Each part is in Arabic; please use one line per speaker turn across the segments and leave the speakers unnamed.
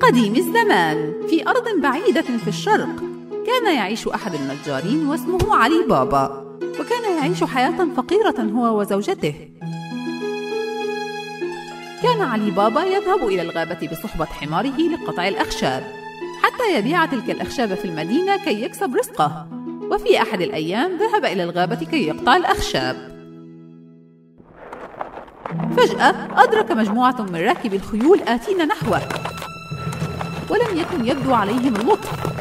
قديم الزمان. في أرض بعيدة في الشرق كان يعيش أحد النجارين واسمه علي بابا وكان يعيش حياة فقيرة هو وزوجته. كان علي بابا يذهب إلى الغابة بصحبة حماره لقطع الأخشاب حتى يبيع تلك الأخشاب في المدينة كي يكسب رزقه. وفي أحد الأيام ذهب إلى الغابة كي يقطع الأخشاب. فجأة أدرك مجموعة من راكبي الخيول آتين نحوه. ولم يكن يبدو عليهم اللطف.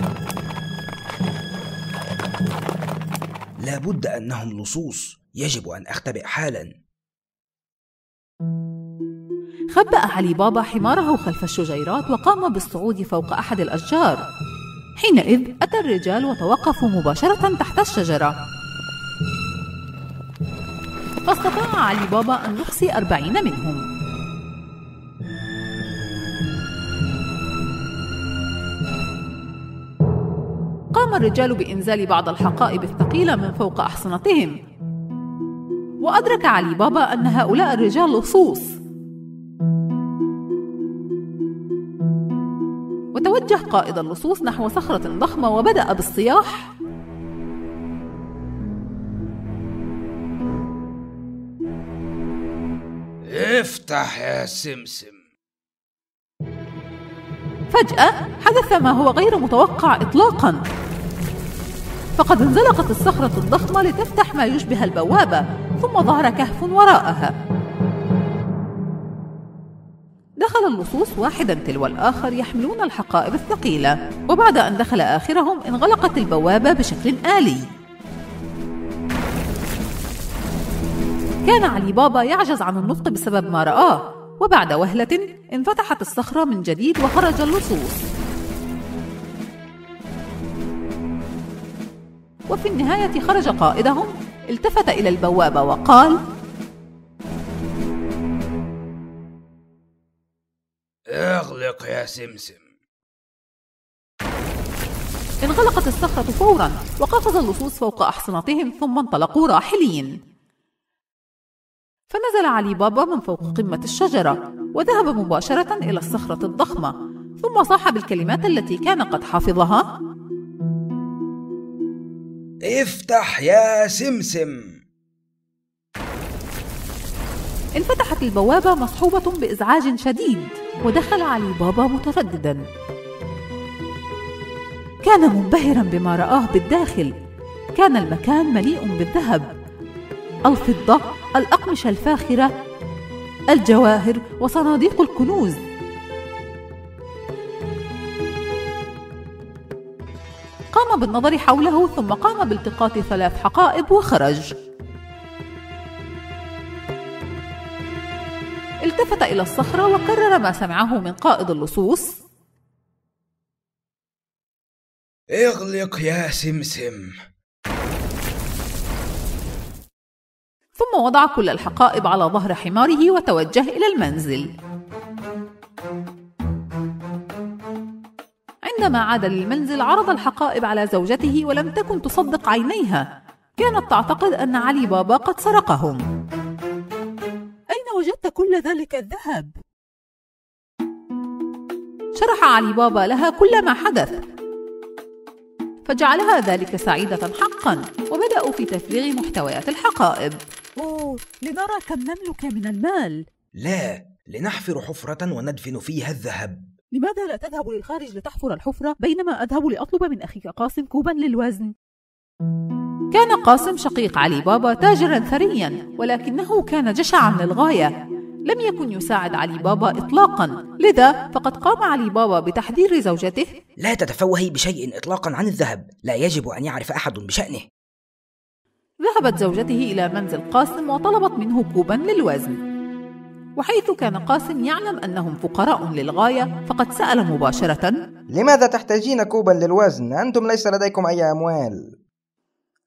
لابد أنهم لصوص يجب أن أختبئ حالا.
خبأ علي بابا حماره خلف الشجيرات وقام بالصعود فوق أحد الأشجار. حينئذ أتى الرجال وتوقفوا مباشرة تحت الشجرة. فاستطاع علي بابا أن يحصي أربعين منهم. قام الرجال بإنزال بعض الحقائب الثقيلة من فوق أحصنتهم. وأدرك علي بابا أن هؤلاء الرجال لصوص. وتوجه قائد اللصوص نحو صخرة ضخمة وبدأ بالصياح.
افتح يا سمسم.
فجأة حدث ما هو غير متوقع إطلاقا. فقد انزلقت الصخرة الضخمة لتفتح ما يشبه البوابة ثم ظهر كهف وراءها. دخل اللصوص واحدا تلو الآخر يحملون الحقائب الثقيلة وبعد أن دخل آخرهم انغلقت البوابة بشكل آلي. كان علي بابا يعجز عن النطق بسبب ما رآه وبعد وهلة انفتحت الصخرة من جديد وخرج اللصوص. وفي النهاية خرج قائدهم التفت إلى البوابة وقال
اغلق يا سمسم.
انغلقت الصخرة فورا وقفز اللصوص فوق أحصنتهم ثم انطلقوا راحلين. فنزل علي بابا من فوق قمة الشجرة وذهب مباشرة إلى الصخرة الضخمة ثم صاح بالكلمات التي كان قد حافظها
افتح يا سمسم.
انفتحت البوابة مصحوبة بإزعاج شديد ودخل علي بابا مترددا. كان منبهرا بما رآه بالداخل. كان المكان مليء بالذهب. الفضة الأقمشة الفاخرة الجواهر وصناديق الكنوز. قام بالنظر حوله ثم قام بالتقاط ثلاث حقائب وخرج. التفت إلى الصخرة وكرر ما سمعه من قائد اللصوص.
اغلق يا سمسم.
ثم وضع كل الحقائب على ظهر حماره وتوجه إلى المنزل. عندما عاد للمنزل عرض الحقائب على زوجته ولم تكن تصدق عينيها. كانت تعتقد أن علي بابا قد سرقهم. أين وجدت كل ذلك الذهب؟ شرح علي بابا لها كل ما حدث. فجعلها ذلك سعيدة حقا وبدأوا في تفريغ محتويات الحقائب. أوه لنرى كم نملك من المال.
لا لنحفر حفرة وندفن فيها الذهب.
لماذا لا تذهب للخارج لتحفر الحفرة بينما أذهب لأطلب من أخيك قاسم كوبا للوزن؟ كان قاسم شقيق علي بابا تاجرا ثريا ولكنه كان جشعا للغاية. لم يكن يساعد علي بابا إطلاقا. لذا فقد قام علي بابا بتحذير زوجته.
لا تتفوهي بشيء إطلاقا عن الذهب. لا يجب أن يعرف أحد بشأنه.
ذهبت زوجته إلى منزل قاسم وطلبت منه كوبا للوزن. وحيث كان قاسم يعلم أنهم فقراء للغاية فقد سأل مباشرة
لماذا تحتاجين كوبا للوزن؟ أنتم ليس لديكم أي أموال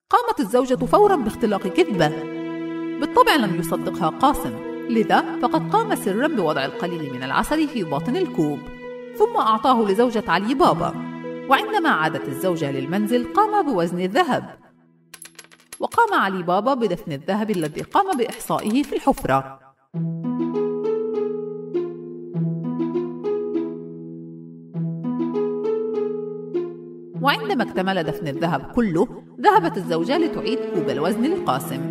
قامت الزوجة فورا باختلاق كذبة بالطبع لم يصدقها قاسم لذا فقد قام سرا بوضع القليل من العسل في باطن الكوب ثم أعطاه لزوجة علي بابا وعندما عادت الزوجة للمنزل قام بوزن الذهب وقام علي بابا بدفن الذهب الذي قام بإحصائه في الحفرة. وعندما اكتمل دفن الذهب كله ذهبت الزوجة لتعيد كوب الوزن لقاسم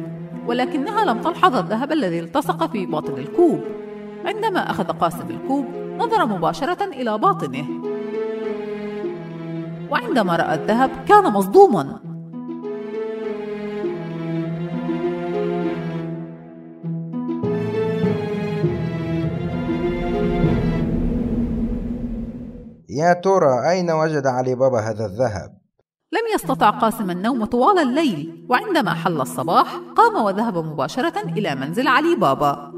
ولكنها لم تلحظ الذهب الذي التصق في باطن الكوب. عندما أخذ قاسم الكوب نظر مباشرة إلى باطنه. وعندما رأى الذهب كان مصدوما.
يا ترى أين وجد علي بابا هذا الذهب؟
لم يستطع قاسم النوم طوال الليل وعندما حل الصباح قام وذهب مباشرة إلى منزل علي بابا.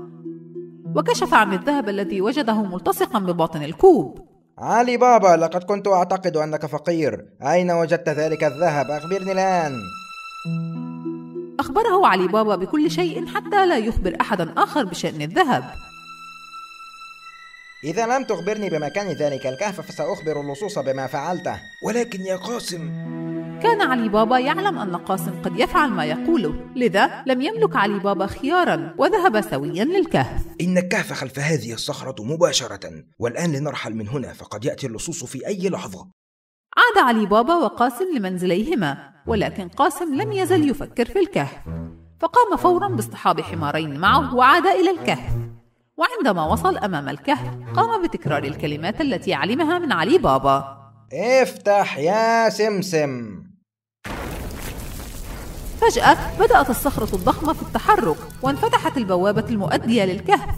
وكشف عن الذهب الذي وجده ملتصقا بباطن الكوب.
علي بابا لقد كنت أعتقد أنك فقير. أين وجدت ذلك الذهب؟ أخبرني الآن.
أخبره علي بابا بكل شيء حتى لا يخبر أحدا آخر بشأن الذهب.
إذا لم تخبرني بمكان ذلك الكهف فسأخبر اللصوص بما فعلته.
ولكن يا قاسم
كان علي بابا يعلم أن قاسم قد يفعل ما يقوله لذا لم يملك علي بابا خيارا وذهب سويا للكهف.
إن الكهف خلف هذه الصخرة مباشرة والآن لنرحل من هنا فقد يأتي اللصوص في أي لحظة.
عاد علي بابا وقاسم لمنزليهما ولكن قاسم لم يزل يفكر في الكهف. فقام فورا باصطحاب حمارين معه وعاد إلى الكهف. وعندما وصل أمام الكهف قام بتكرار الكلمات التي علمها من علي بابا.
افتح يا سمسم.
فجأة بدأت الصخرة الضخمة في التحرك وانفتحت البوابة المؤدية للكهف.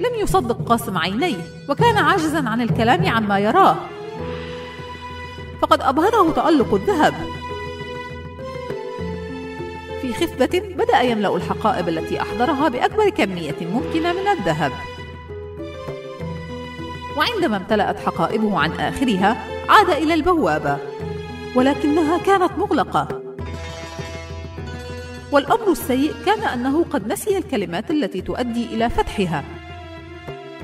لم يصدق قاسم عينيه وكان عاجزا عن الكلام عما يراه. فقد أبهره تألق الذهب. في خفة بدأ يملأ الحقائب التي أحضرها بأكبر كمية ممكنة من الذهب. وعندما امتلأت حقائبه عن آخرها عاد إلى البوابة ولكنها كانت مغلقة. والأمر السيء كان أنه قد نسي الكلمات التي تؤدي إلى فتحها.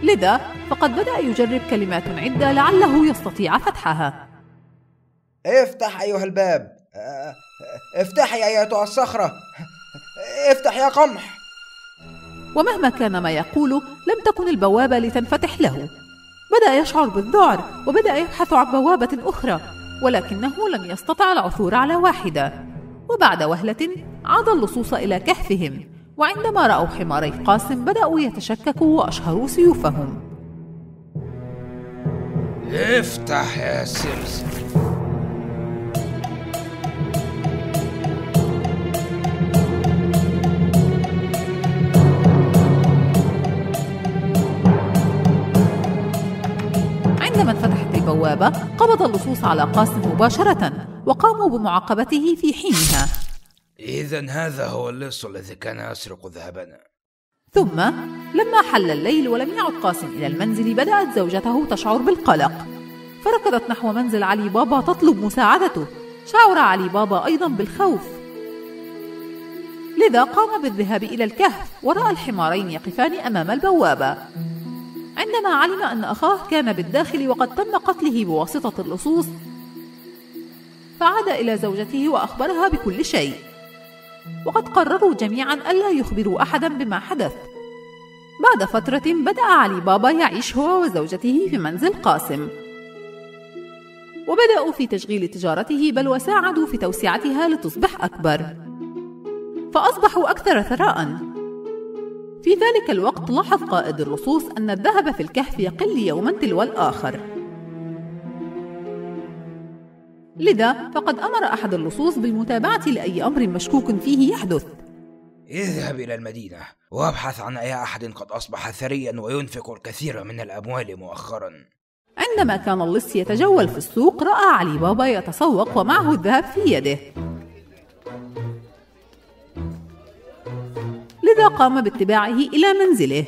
لذا فقد بدأ يجرب كلمات عدة لعله يستطيع فتحها.
افتح أيها الباب. آه، افتحي أيتها الصخرة. افتح يا قمح.
ومهما كان ما يقول لم تكن البوابة لتنفتح له. بدأ يشعر بالذعر وبدأ يبحث عن بوابة أخرى ولكنه لم يستطع العثور على واحدة. وبعد وهلة عاد اللصوص إلى كهفهم. وعندما رأوا حماري قاسم بدأوا يتشككوا وأشهروا سيوفهم.
افتح يا سمسم
عندما انفتحت البوابة قبض اللصوص على قاسم مباشرة وقاموا بمعاقبته في حينها.
إذا هذا هو اللص الذي كان يسرق ذهبنا.
ثم لما حل الليل ولم يعد قاسم إلى المنزل بدأت زوجته تشعر بالقلق. فركضت نحو منزل علي بابا تطلب مساعدته. شعر علي بابا أيضا بالخوف. لذا قام بالذهاب إلى الكهف ورأى الحمارين يقفان أمام البوابة. عندما علم أن أخاه كان بالداخل وقد تم قتله بواسطة اللصوص فعاد إلى زوجته وأخبرها بكل شيء. وقد قرروا جميعا ألا يخبروا أحدا بما حدث. بعد فترة بدأ علي بابا يعيش هو وزوجته في منزل قاسم. وبدأوا في تشغيل تجارته بل وساعدوا في توسعتها لتصبح أكبر. فأصبحوا أكثر ثراء. في ذلك الوقت لاحظ قائد اللصوص أن الذهب في الكهف يقل يوما تلو الآخر. لذا فقد أمر أحد اللصوص بالمتابعة لأي أمر مشكوك فيه يحدث.
اذهب إلى المدينة وابحث عن أي أحد قد أصبح ثريا وينفق الكثير من الأموال مؤخرا.
عندما كان اللص يتجول في السوق رأى علي بابا يتسوق ومعه الذهب في يده. لذا قام باتباعه إلى منزله.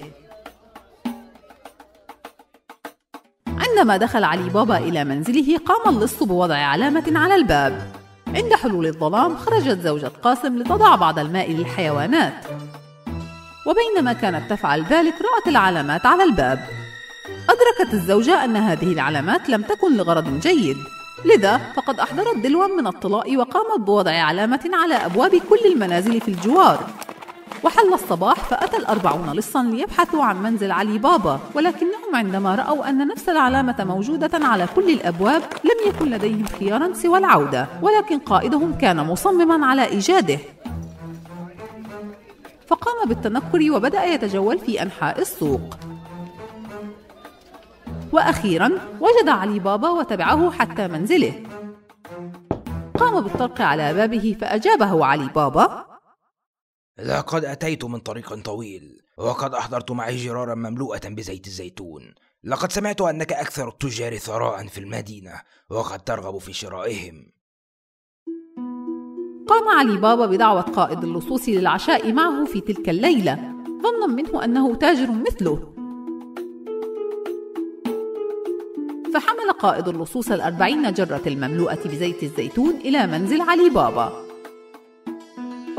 عندما دخل علي بابا إلى منزله قام اللص بوضع علامة على الباب. عند حلول الظلام خرجت زوجة قاسم لتضع بعض الماء للحيوانات. وبينما كانت تفعل ذلك رأت العلامات على الباب. أدركت الزوجة أن هذه العلامات لم تكن لغرض جيد. لذا فقد أحضرت دلوا من الطلاء وقامت بوضع علامة على أبواب كل المنازل في الجوار. وحل الصباح فأتى الأربعون لصا ليبحثوا عن منزل علي بابا ولكنهم عندما رأوا أن نفس العلامة موجودة على كل الأبواب لم يكن لديهم خيارا سوى العودة ولكن قائدهم كان مصمما على إيجاده. فقام بالتنكر وبدأ يتجول في أنحاء السوق. وأخيرا وجد علي بابا وتبعه حتى منزله. قام بالطرق على بابه فأجابه علي بابا
لقد أتيت من طريق طويل وقد أحضرت معي جرارا مملوءة بزيت الزيتون. لقد سمعت أنك أكثر التجار ثراء في المدينة وقد ترغب في شرائهم.
قام علي بابا بدعوة قائد اللصوص للعشاء معه في تلك الليلة ظنا منه أنه تاجر مثله. فحمل قائد اللصوص الأربعين جرة المملوءة بزيت الزيتون إلى منزل علي بابا.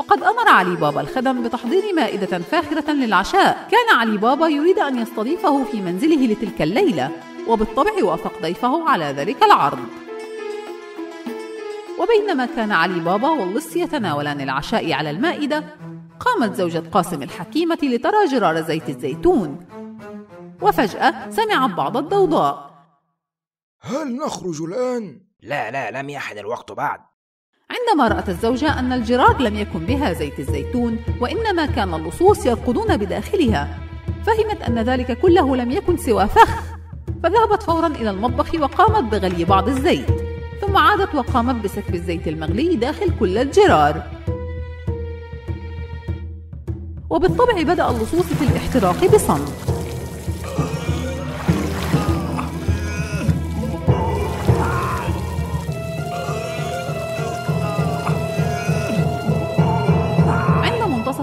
وقد أمر علي بابا الخدم بتحضير مائدة فاخرة للعشاء. كان علي بابا يريد أن يستضيفه في منزله لتلك الليلة وبالطبع وافق ضيفه على ذلك العرض. وبينما كان علي بابا واللص يتناولان العشاء على المائدة قامت زوجة قاسم الحكيمة لترى جرار زيت الزيتون. وفجأة سمعت بعض الضوضاء.
هل نخرج الآن؟ لا لا لم يحن الوقت بعد.
عندما رأت الزوجة أن الجرار لم يكن بها زيت الزيتون وإنما كان اللصوص يرقدون بداخلها. فهمت أن ذلك كله لم يكن سوى فخ. فذهبت فورا إلى المطبخ وقامت بغلي بعض الزيت. ثم عادت وقامت بسكب الزيت المغلي داخل كل الجرار. وبالطبع بدأ اللصوص في الاحتراق بصمت.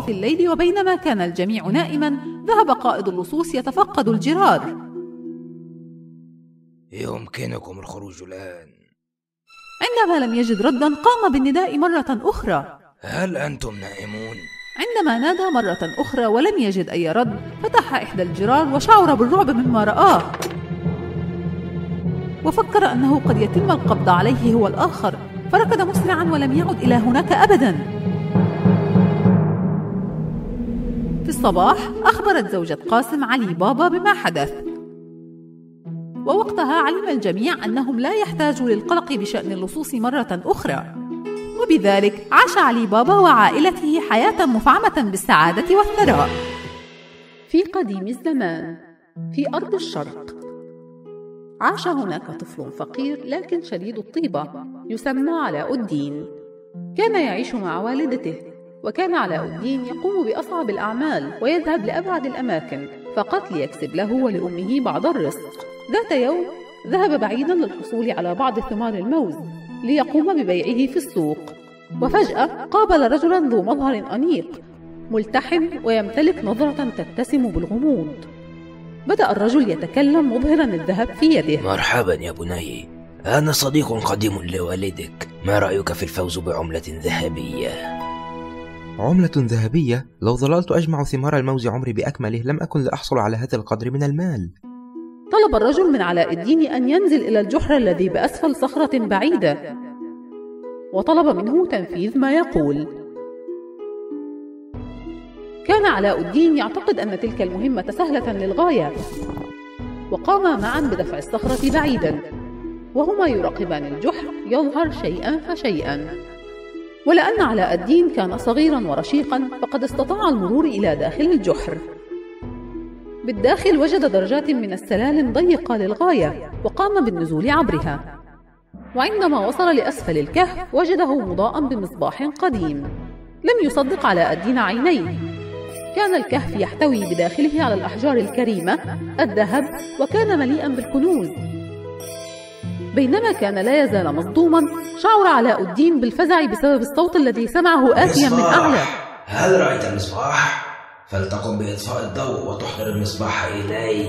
منتصف الليل وبينما كان الجميع نائما ذهب قائد اللصوص يتفقد الجرار.
يمكنكم الخروج الآن.
عندما لم يجد ردا قام بالنداء مرة أخرى.
هل أنتم نائمون؟
عندما نادى مرة أخرى ولم يجد أي رد فتح إحدى الجرار وشعر بالرعب مما رآه. وفكر أنه قد يتم القبض عليه هو الآخر فركض مسرعا ولم يعد إلى هناك أبدا. في الصباح أخبرت زوجة قاسم علي بابا بما حدث. ووقتها علم الجميع أنهم لا يحتاجوا للقلق بشأن اللصوص مرة أخرى. وبذلك عاش علي بابا وعائلته حياة مفعمة بالسعادة والثراء. في قديم الزمان في أرض الشرق. عاش هناك طفل فقير لكن شديد الطيبة يسمى علاء الدين. كان يعيش مع والدته. وكان علاء الدين يقوم بأصعب الأعمال ويذهب لأبعد الأماكن فقط ليكسب له ولأمه بعض الرزق. ذات يوم ذهب بعيدا للحصول على بعض ثمار الموز ليقوم ببيعه في السوق. وفجأة قابل رجلا ذو مظهر أنيق ملتحم ويمتلك نظرة تتسم بالغموض. بدأ الرجل يتكلم مظهرا الذهب في يده.
مرحبا يا بني. أنا صديق قديم لوالدك. ما رأيك في الفوز بعملة ذهبية؟
عملة ذهبية؟ لو ظللت أجمع ثمار الموز عمري بأكمله لم أكن لأحصل على هذا القدر من المال.
طلب الرجل من علاء الدين أن ينزل إلى الجحر الذي بأسفل صخرة بعيدة. وطلب منه تنفيذ ما يقول. كان علاء الدين يعتقد أن تلك المهمة سهلة للغاية. وقاما معا بدفع الصخرة بعيدا. وهما يراقبان الجحر يظهر شيئا فشيئا. ولأن علاء الدين كان صغيرا ورشيقا فقد استطاع المرور إلى داخل الجحر. بالداخل وجد درجات من السلالم ضيقة للغاية وقام بالنزول عبرها. وعندما وصل لأسفل الكهف وجده مضاء بمصباح قديم. لم يصدق على الدين عينيه. كان الكهف يحتوي بداخله على الأحجار الكريمة الذهب وكان مليئا بالكنوز. بينما كان لا يزال مصدوما شعر علاء الدين بالفزع بسبب الصوت الذي سمعه آتيا من أعلى.
هل رأيت المصباح؟ فلتقم بإطفاء الضوء وتحضر المصباح إلي.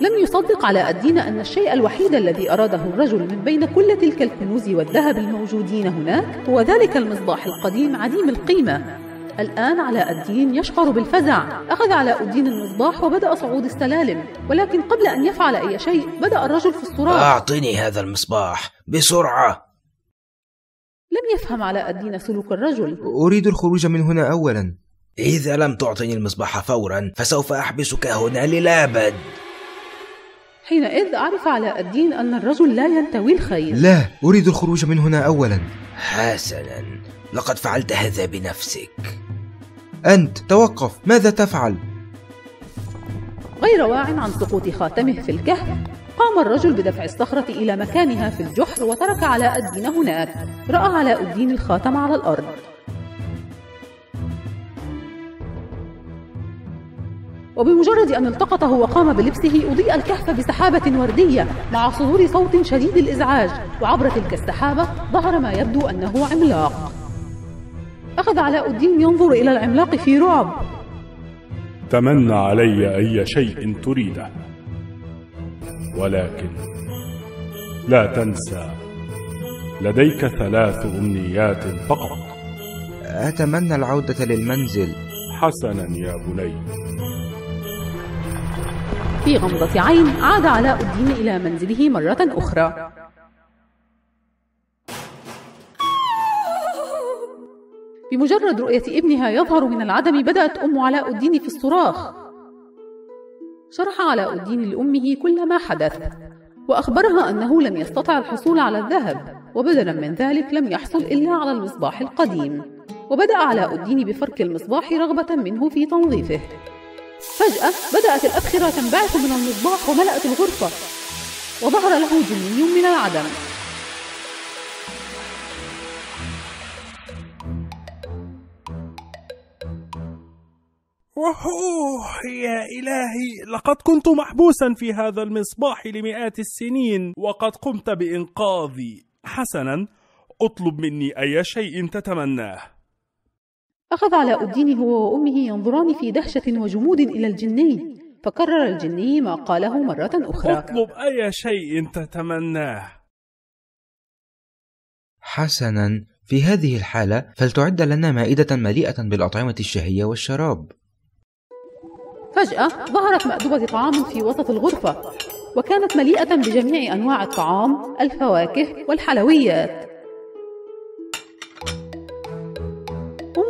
لم يصدق علاء الدين أن الشيء الوحيد الذي أراده الرجل من بين كل تلك الكنوز والذهب الموجودين هناك هو ذلك المصباح القديم عديم القيمة. الآن علاء الدين يشعر بالفزع. أخذ علاء الدين المصباح وبدأ صعود السلالم ولكن قبل أن يفعل أي شيء بدأ الرجل في الصراخ.
أعطني هذا المصباح بسرعة.
لم يفهم علاء الدين سلوك الرجل.
أريد الخروج من هنا أولا.
إذا لم تعطني المصباح فورا فسوف أحبسك هنا للأبد.
حينئذ عرف علاء الدين أن الرجل لا ينتوي الخير.
لا أريد الخروج من هنا أولا.
حسنا. لقد فعلت هذا بنفسك.
أنت توقف. ماذا تفعل؟
غير واع عن سقوط خاتمه في الكهف قام الرجل بدفع الصخرة إلى مكانها في الجحر وترك علاء الدين هناك. رأى علاء الدين الخاتم على الأرض. وبمجرد أن التقطه وقام بلبسه أضيء الكهف بسحابة وردية مع صدور صوت شديد الإزعاج. وعبر تلك السحابة ظهر ما يبدو أنه عملاق. أخذ علاء الدين ينظر إلى العملاق في رعب.
تمنى علي أي شيء تريده. ولكن لا تنسى لديك ثلاث أمنيات فقط.
أتمنى العودة للمنزل.
حسنا يا بني.
في غمضة عين عاد علاء الدين إلى منزله مرة أخرى. بمجرد رؤية ابنها يظهر من العدم بدأت أم علاء الدين في الصراخ. شرح علاء الدين لأمه كل ما حدث وأخبرها أنه لم يستطع الحصول على الذهب وبدلا من ذلك لم يحصل إلا على المصباح القديم. وبدأ علاء الدين بفرك المصباح رغبة منه في تنظيفه. فجأة بدأت الأبخرة تنبعث من المصباح وملأت الغرفة وظهر له جني من العدم.
أوه يا إلهي لقد كنت محبوسا في هذا المصباح لمئات السنين وقد قمت بإنقاذي. حسنا اطلب مني أي شيء تتمناه.
أخذ علاء الدين هو وأمه ينظران في دهشة وجمود إلى الجني فكرر الجني ما قاله مرة أخرى.
اطلب أي شيء تتمناه.
حسنا في هذه الحالة فلتعد لنا مائدة مليئة بالأطعمة الشهية والشراب.
فجأة ظهرت مأدبة طعام في وسط الغرفة وكانت مليئة بجميع أنواع الطعام الفواكه والحلويات.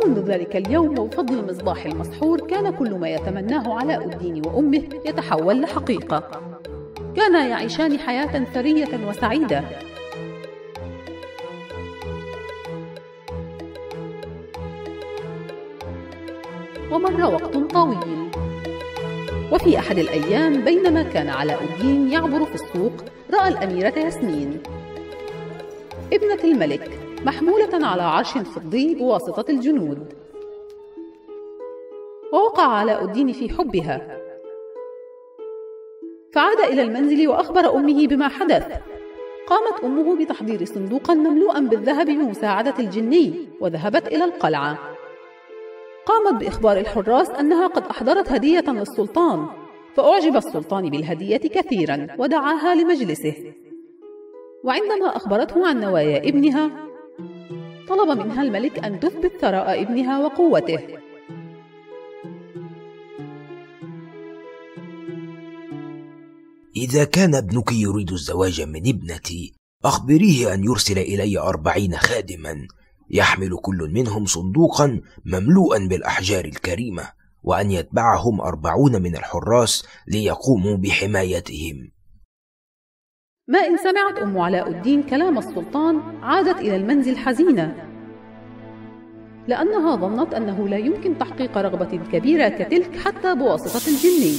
ومنذ ذلك اليوم وبفضل المصباح المسحور كان كل ما يتمناه علاء الدين وأمه يتحول لحقيقة. كانا يعيشان حياة ثرية وسعيدة. ومر وقت طويل. وفي أحد الأيام بينما كان علاء الدين يعبر في السوق رأى الأميرة ياسمين. ابنة الملك محمولة على عرش فضي بواسطة الجنود. ووقع علاء الدين في حبها. فعاد إلى المنزل وأخبر أمه بما حدث. قامت أمه بتحضير صندوقا مملوءا بالذهب بمساعدة الجني وذهبت إلى القلعة. قامت بإخبار الحراس أنها قد أحضرت هدية للسلطان فأعجب السلطان بالهدية كثيرا ودعاها لمجلسه. وعندما أخبرته عن نوايا ابنها طلب منها الملك أن تثبت ثراء ابنها وقوته.
إذا كان ابنك يريد الزواج من ابنتي أخبريه أن يرسل إلي أربعين خادما. يحمل كل منهم صندوقا مملوءا بالأحجار الكريمة وأن يتبعهم أربعون من الحراس ليقوموا بحمايتهم.
ما إن سمعت أم علاء الدين كلام السلطان عادت إلى المنزل حزينة لأنها ظنت أنه لا يمكن تحقيق رغبة كبيرة كتلك حتى بواسطة الجني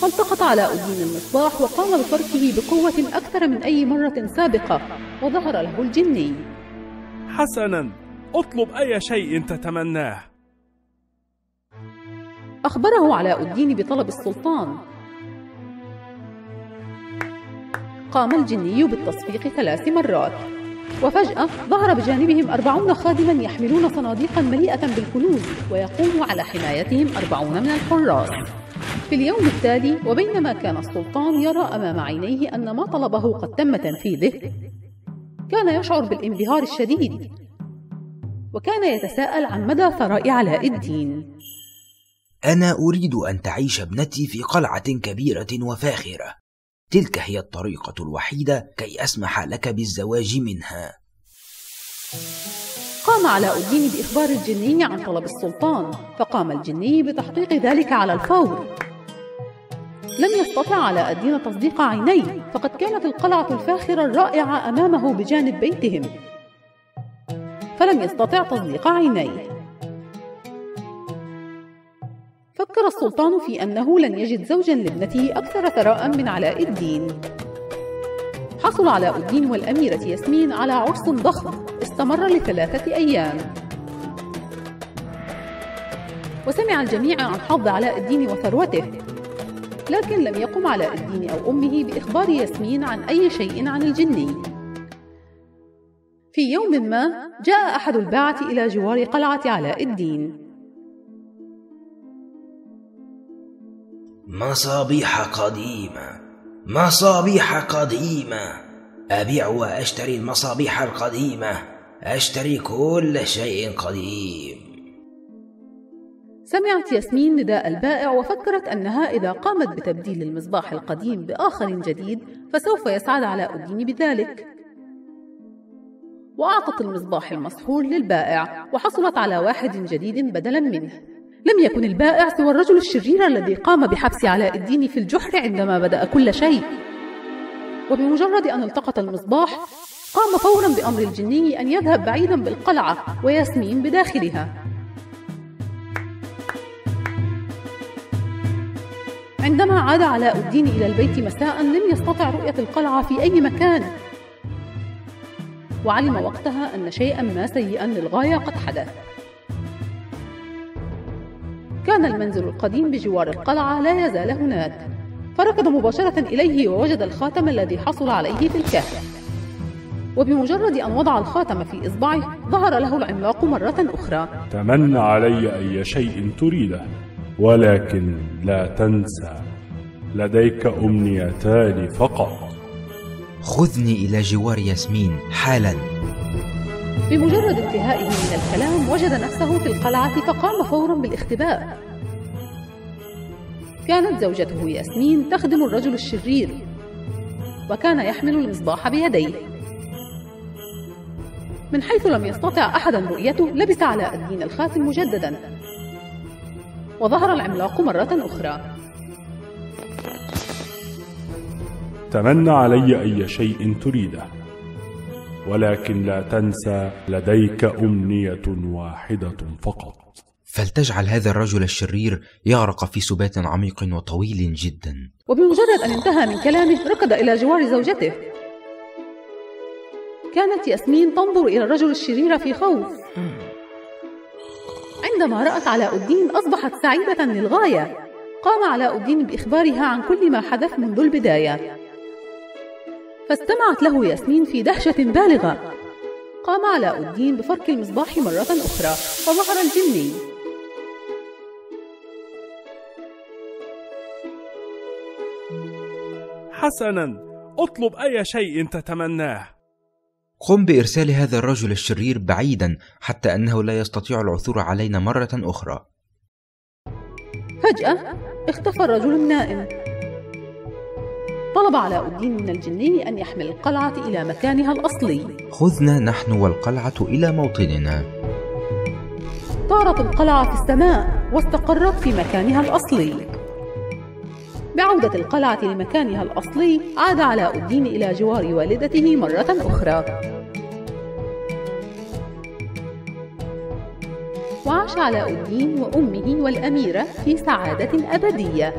فالتقط علاء الدين المصباح وقام بفركه بقوة أكثر من أي مرة سابقة وظهر له الجني
حسنا اطلب أي شيء تتمناه.
أخبره علاء الدين بطلب السلطان قام الجني بالتصفيق ثلاث مرات. وفجأة ظهر بجانبهم أربعون خادما يحملون صناديقا مليئة بالكنوز ويقوم على حمايتهم أربعون من الحراس. في اليوم التالي وبينما كان السلطان يرى أمام عينيه أن ما طلبه قد تم تنفيذه كان يشعر بالانبهار الشديد وكان يتساءل عن مدى ثراء علاء الدين.
أنا أريد أن تعيش ابنتي في قلعة كبيرة وفاخرة. تلك هي الطريقة الوحيدة كي أسمح لك بالزواج منها.
قام علاء الدين بإخبار الجني عن طلب السلطان فقام الجني بتحقيق ذلك على الفور. لم يستطع علاء الدين تصديق عينيه فقد كانت القلعة الفاخرة الرائعة أمامه بجانب بيتهم. فلم يستطع تصديق عينيه. فكر السلطان في أنه لن يجد زوجا لابنته أكثر ثراء من علاء الدين. حصل علاء الدين والأميرة ياسمين على عرس ضخم استمر لثلاثة أيام. وسمع الجميع عن حظ علاء الدين وثروته لكن لم يقم علاء الدين أو أمه بإخبار ياسمين عن أي شيء عن الجني في يوم ما جاء أحد الباعة إلى جوار قلعة علاء الدين.
مصابيح قديمة مصابيح قديمة. أبيع وأشتري المصابيح القديمة أشتري كل شيء قديم.
سمعت ياسمين نداء البائع وفكرت أنها إذا قامت بتبديل المصباح القديم بآخر جديد فسوف يسعد علاء الدين بذلك. وأعطت المصباح المسحور للبائع وحصلت على واحد جديد بدلا منه. لم يكن البائع سوى الرجل الشرير الذي قام بحبس علاء الدين في الجحر عندما بدأ كل شيء. وبمجرد أن التقط المصباح قام فورا بأمر الجني أن يذهب بعيدا بالقلعة وياسمين بداخلها. عندما عاد علاء الدين إلى البيت مساء لم يستطع رؤية القلعة في أي مكان. وعلم وقتها أن شيئا ما سيئا للغاية قد حدث. كان المنزل القديم بجوار القلعة لا يزال هناك. فركض مباشرة إليه ووجد الخاتم الذي حصل عليه في الكهف. وبمجرد أن وضع الخاتم في إصبعه ظهر له العملاق مرة أخرى.
تمنى علي أي شيء تريده ولكن لا تنسى لديك أمنيتان فقط.
خذني إلى جوار ياسمين حالا.
بمجرد انتهائه من الكلام وجد نفسه في القلعة فقام فورا بالاختباء. كانت زوجته ياسمين تخدم الرجل الشرير وكان يحمل المصباح بيديه. من حيث لم يستطع أحدا رؤيته لبس علاء الدين الخاتم مجددا. وظهر العملاق مرة أخرى.
تمنى علي أي شيء تريده ولكن لا تنسى لديك أمنية واحدة فقط.
فلتجعل هذا الرجل الشرير يغرق في سبات عميق وطويل جدا.
وبمجرد أن انتهى من كلامه ركض إلى جوار زوجته. كانت ياسمين تنظر إلى الرجل الشرير في خوف. عندما رأت علاء الدين أصبحت سعيدة للغاية. قام علاء الدين بإخبارها عن كل ما حدث منذ البداية. فاستمعت له ياسمين في دهشة بالغة. قام علاء الدين بفرك المصباح مرة أخرى فظهر الجني.
حسنا اطلب أي شيء تتمناه.
قم بإرسال هذا الرجل الشرير بعيدا حتى أنه لا يستطيع العثور علينا مرة أخرى.
فجأة اختفى الرجل النائم. طلب علاء الدين من الجني أن يحمل القلعة إلى مكانها الأصلي.
خذنا نحن والقلعة إلى موطننا.
طارت القلعة في السماء واستقرت في مكانها الأصلي. بعودة القلعة لمكانها الأصلي عاد علاء الدين إلى جوار والدته مرة أخرى. وعاش علاء الدين وأمه والأميرة في سعادة أبدية.